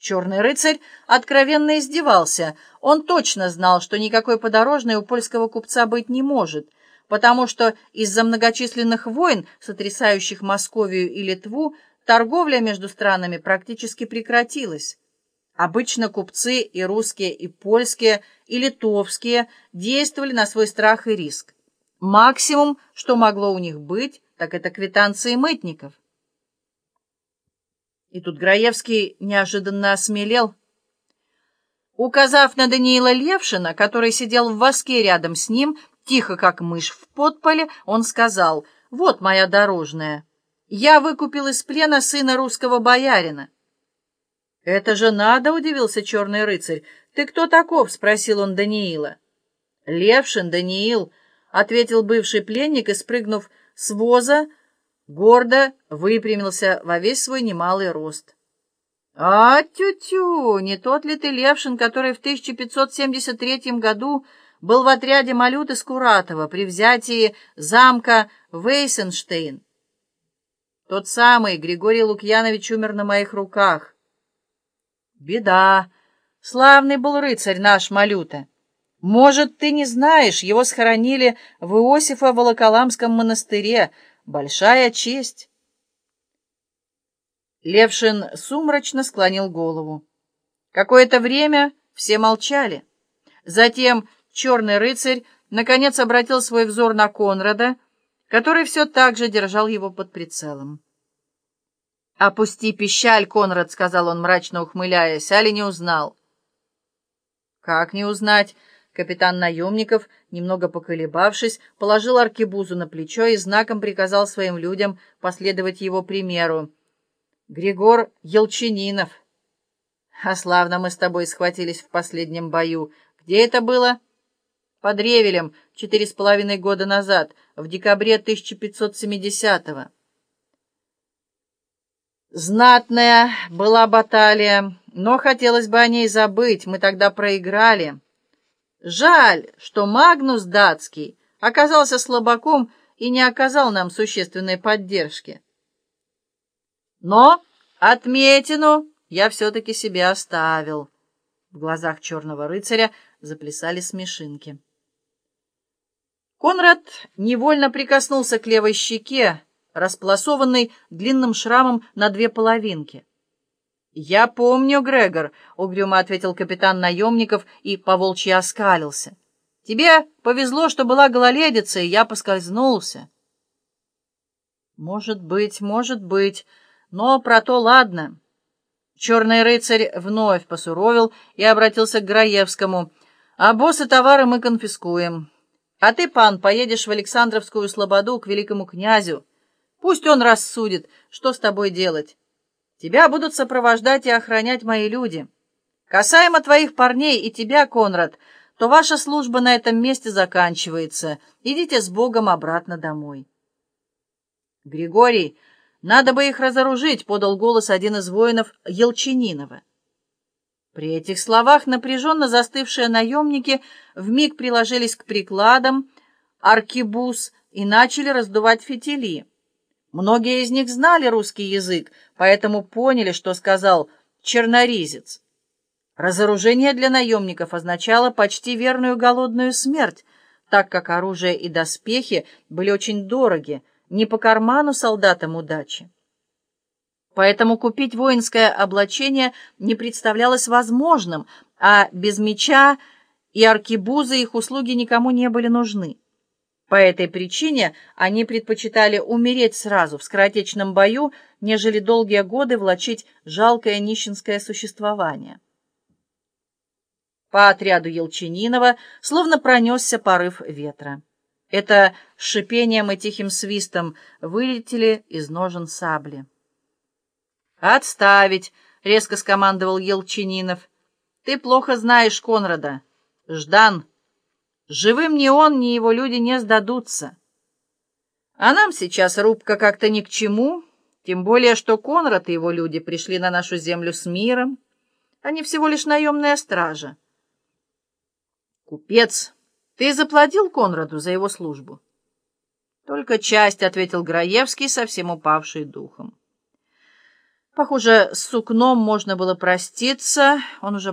Черный рыцарь откровенно издевался. Он точно знал, что никакой подорожной у польского купца быть не может, потому что из-за многочисленных войн, сотрясающих Московию и Литву, торговля между странами практически прекратилась. Обычно купцы и русские, и польские, и литовские действовали на свой страх и риск. Максимум, что могло у них быть, так это квитанции мытников. И тут Граевский неожиданно осмелел. Указав на Даниила Левшина, который сидел в воске рядом с ним, тихо как мышь в подполе, он сказал, «Вот моя дорожная. Я выкупил из плена сына русского боярина». «Это же надо!» — удивился черный рыцарь. «Ты кто таков?» — спросил он Даниила. «Левшин Даниил», — ответил бывший пленник и, спрыгнув с воза, гордо выпрямился во весь свой немалый рост. «А, тю-тю, не тот ли ты Левшин, который в 1573 году был в отряде Малюты Скуратова при взятии замка Вейсенштейн?» «Тот самый, Григорий Лукьянович умер на моих руках». «Беда! Славный был рыцарь наш Малюта. Может, ты не знаешь, его схоронили в Иосифа Волоколамском монастыре, Большая честь. Левшин сумрачно склонил голову. Какое-то время все молчали. Затем черный рыцарь наконец обратил свой взор на Конрада, который все так же держал его под прицелом. «Опусти пищаль, Конрад», — сказал он, мрачно ухмыляясь, — «али не узнал». «Как не узнать?» Капитан наемников, немного поколебавшись, положил аркебузу на плечо и знаком приказал своим людям последовать его примеру. «Григор Елчининов». «А славно мы с тобой схватились в последнем бою. Где это было?» «Под Ревелем, четыре с половиной года назад, в декабре 1570-го». Знатная была баталия, но хотелось бы о ней забыть, мы тогда проиграли. Жаль, что Магнус Датский оказался слабаком и не оказал нам существенной поддержки. Но отметину я все-таки себе оставил. В глазах черного рыцаря заплясали смешинки. Конрад невольно прикоснулся к левой щеке, располосованной длинным шрамом на две половинки. «Я помню, Грегор», — угрюмо ответил капитан наемников и поволчьи оскалился. «Тебе повезло, что была гололедица, и я поскользнулся». «Может быть, может быть, но про то ладно». Черный рыцарь вновь посуровил и обратился к Граевскому. «А боссы товары мы конфискуем. А ты, пан, поедешь в Александровскую слободу к великому князю. Пусть он рассудит, что с тобой делать». Тебя будут сопровождать и охранять мои люди. Касаемо твоих парней и тебя, Конрад, то ваша служба на этом месте заканчивается. Идите с Богом обратно домой. Григорий, надо бы их разоружить, подал голос один из воинов Елчининова. При этих словах напряженно застывшие наемники вмиг приложились к прикладам, аркибуз и начали раздувать фитили. Многие из них знали русский язык, поэтому поняли, что сказал черноризец. Разоружение для наемников означало почти верную голодную смерть, так как оружие и доспехи были очень дороги, не по карману солдатам удачи. Поэтому купить воинское облачение не представлялось возможным, а без меча и аркибузы их услуги никому не были нужны. По этой причине они предпочитали умереть сразу в скоротечном бою, нежели долгие годы влачить жалкое нищенское существование. По отряду Елчининова словно пронесся порыв ветра. Это шипением и тихим свистом вылетели из ножен сабли. «Отставить!» — резко скомандовал Елчининов. «Ты плохо знаешь Конрада. Ждан!» Живым ни он, ни его люди не сдадутся. А нам сейчас рубка как-то ни к чему, тем более, что Конрад и его люди пришли на нашу землю с миром. Они всего лишь наемная стража. Купец, ты заплатил Конраду за его службу? Только часть, — ответил Граевский, совсем упавший духом. Похоже, с сукном можно было проститься, он уже